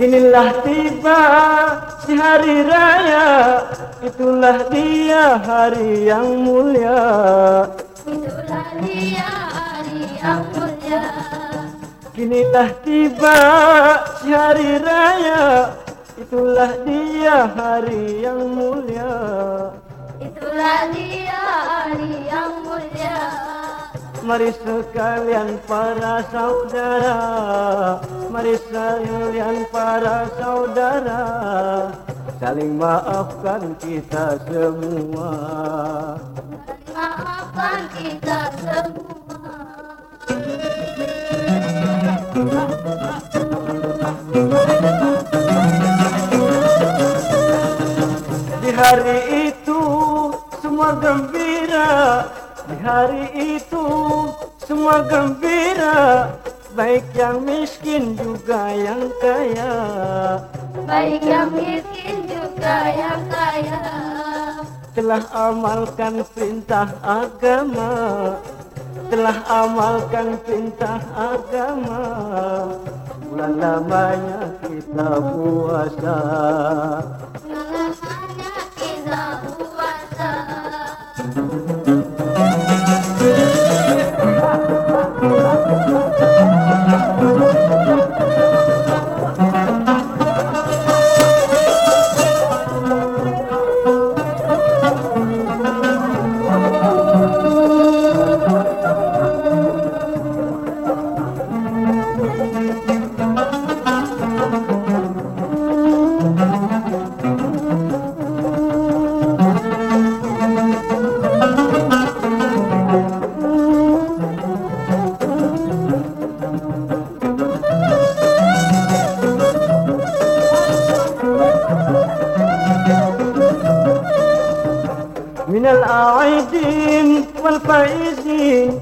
Inilah tiba si hari raya Itulah dia hari yang mulia. Itulah dia hari yang mulia. Inilah tiba si hari raya Itulah dia hari yang mulia. Itulah dia hari yang mulia. Mari sekalian para saudara Mari sekalian para saudara Saling maafkan kita semua. Maafkan kita semua. Di hari itu semua gembira hari itu semua gembira. Baik yang miskin juga yang kaya. Baik yang miskin juga yang kaya. Telah amalkan perintah agama. Telah amalkan perintah agama. Bulan lamanya kita puasa Aidin wal faizin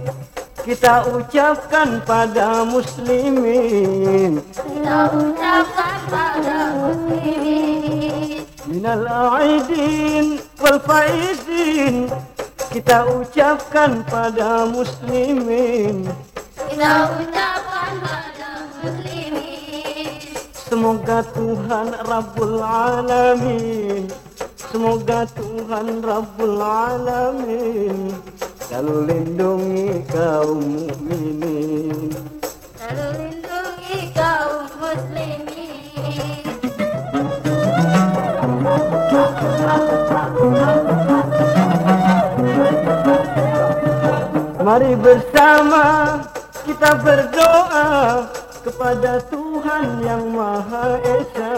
Kita ucapkan pada muslimin. Kita ucapkan pada muslimin. Minal aidin wal faizin Kita ucapkan pada muslimin. Kita ucapkan pada muslimin. Semoga Tuhan Rabbul Alamin Semoga Tuhan Rabbul Alamin Selalu lindungi kaum mukminin. Lalu lindungi kaum muslimin. Mari bersama kita berdoa kepada Tuhan yang Maha Esa.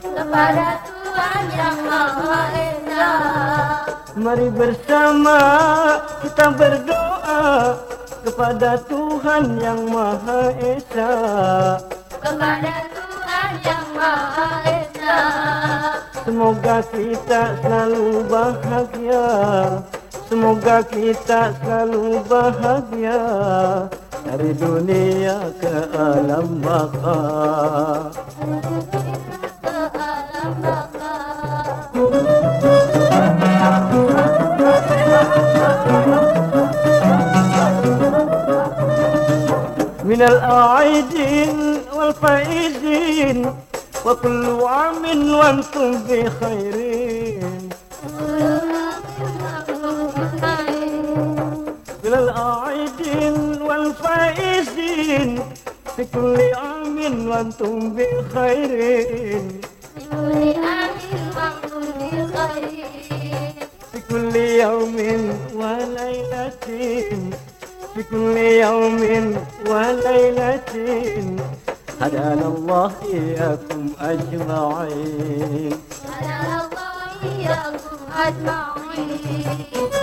Kepada Tuhan Mari bersama kita berdoa kepada Tuhan yang Maha Esa. Kepada Tuhan yang Maha Esa. Semoga kita selalu bahagia. Semoga kita selalu bahagia. Dari dunia ke alam baka من الأعيدين والفائزين وكل عام وأنتم بخيرين. من الأعيدين والفائزين في كل عام وأنتم بخيرين. في كل يوم وليلة. في كل يوم وليلة. هدانا الله إياكم أجمعين. أجمعين.